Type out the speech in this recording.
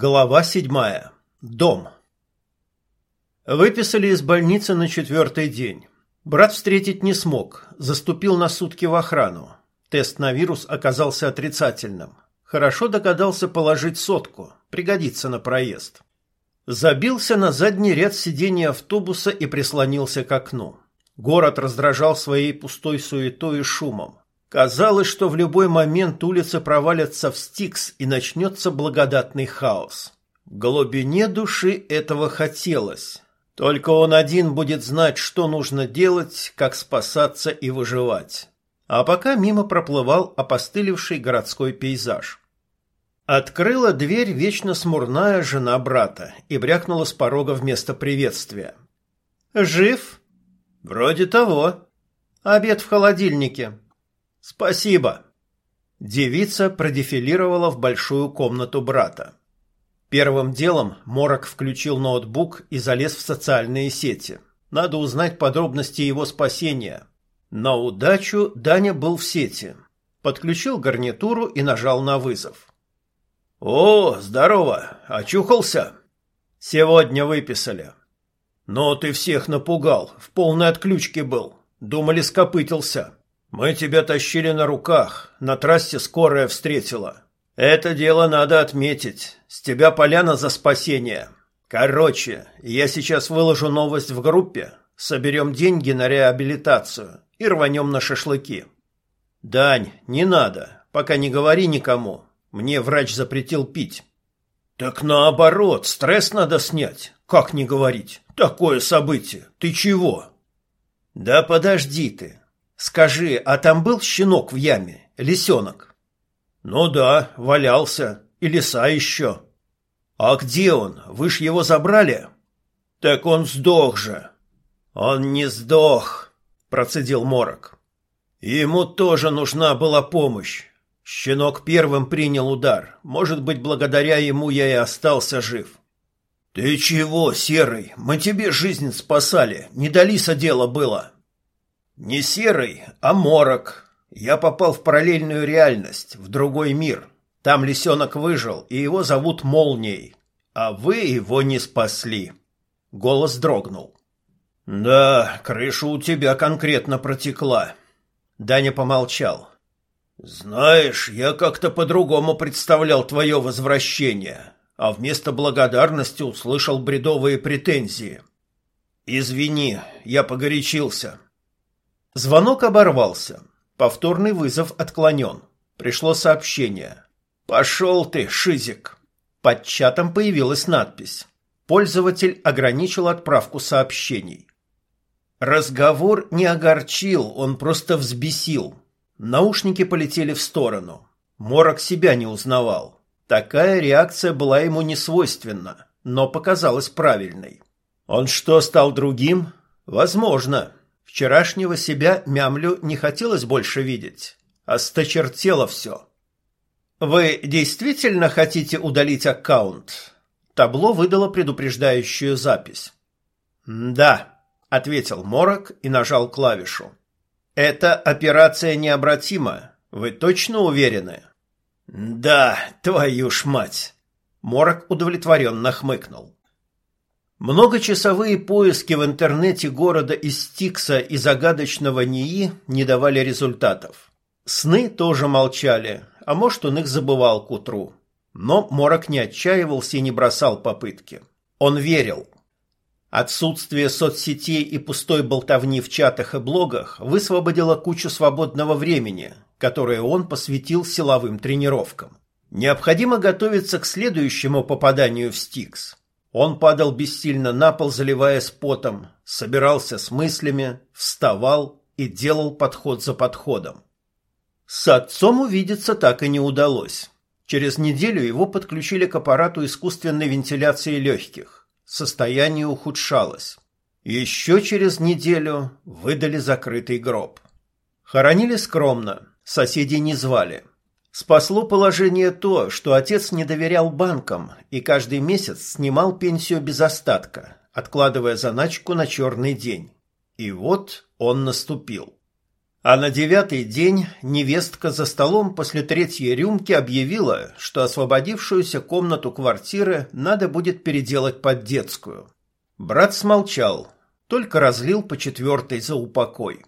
Глава седьмая. Дом. Выписали из больницы на четвертый день. Брат встретить не смог, заступил на сутки в охрану. Тест на вирус оказался отрицательным. Хорошо догадался положить сотку, пригодится на проезд. Забился на задний ряд сидения автобуса и прислонился к окну. Город раздражал своей пустой суетой и шумом. Казалось, что в любой момент улицы провалятся в стикс и начнется благодатный хаос. В глубине души этого хотелось. Только он один будет знать, что нужно делать, как спасаться и выживать. А пока мимо проплывал опостылевший городской пейзаж. Открыла дверь вечно смурная жена брата и брякнула с порога вместо приветствия. «Жив?» «Вроде того. Обед в холодильнике», «Спасибо!» Девица продефилировала в большую комнату брата. Первым делом Морок включил ноутбук и залез в социальные сети. Надо узнать подробности его спасения. На удачу Даня был в сети. Подключил гарнитуру и нажал на вызов. «О, здорово! Очухался?» «Сегодня выписали». «Но ты всех напугал, в полной отключке был. Думали, скопытился». Мы тебя тащили на руках, на трассе скорая встретила. Это дело надо отметить. С тебя поляна за спасение. Короче, я сейчас выложу новость в группе, соберем деньги на реабилитацию и рванем на шашлыки. Дань, не надо, пока не говори никому. Мне врач запретил пить. Так наоборот, стресс надо снять. Как не говорить? Такое событие. Ты чего? Да подожди ты. Скажи, а там был щенок в яме, лисенок? Ну да, валялся, и лиса еще. А где он? Вы ж его забрали? Так он сдох же. Он не сдох, процедил Морок. Ему тоже нужна была помощь. Щенок первым принял удар. Может быть, благодаря ему я и остался жив. Ты чего, серый? Мы тебе жизнь спасали. Не до лиса дело было. Не серый, а морок. Я попал в параллельную реальность, в другой мир. Там лисенок выжил, и его зовут Молнией. А вы его не спасли. Голос дрогнул. Да, крыша у тебя конкретно протекла. Даня помолчал. Знаешь, я как-то по-другому представлял твое возвращение, а вместо благодарности услышал бредовые претензии. Извини, я погорячился. Звонок оборвался. Повторный вызов отклонен. Пришло сообщение. «Пошел ты, Шизик!» Под чатом появилась надпись. Пользователь ограничил отправку сообщений. Разговор не огорчил, он просто взбесил. Наушники полетели в сторону. Морок себя не узнавал. Такая реакция была ему не свойственна, но показалась правильной. Он что, стал другим? Возможно. Вчерашнего себя Мямлю не хотелось больше видеть. Осточертело все. «Вы действительно хотите удалить аккаунт?» Табло выдало предупреждающую запись. «Да», — ответил Морок и нажал клавишу. «Эта операция необратима. Вы точно уверены?» «Да, твою ж мать!» Морок удовлетворенно хмыкнул. Многочасовые поиски в интернете города из Стикса и загадочного НИИ не давали результатов. Сны тоже молчали, а может, он их забывал к утру. Но Морок не отчаивался и не бросал попытки. Он верил. Отсутствие соцсетей и пустой болтовни в чатах и блогах высвободило кучу свободного времени, которое он посвятил силовым тренировкам. Необходимо готовиться к следующему попаданию в Стикс. Он падал бессильно на пол, заливаясь потом, собирался с мыслями, вставал и делал подход за подходом. С отцом увидеться так и не удалось. Через неделю его подключили к аппарату искусственной вентиляции легких. Состояние ухудшалось. Еще через неделю выдали закрытый гроб. Хоронили скромно, соседей не звали. Спасло положение то, что отец не доверял банкам и каждый месяц снимал пенсию без остатка, откладывая заначку на черный день. И вот он наступил. А на девятый день невестка за столом после третьей рюмки объявила, что освободившуюся комнату квартиры надо будет переделать под детскую. Брат смолчал, только разлил по четвертой за упокой.